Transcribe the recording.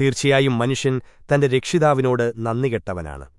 തീർച്ചയായും മനുഷ്യൻ തന്റെ രക്ഷിതാവിനോട് നന്ദികെട്ടവനാണ്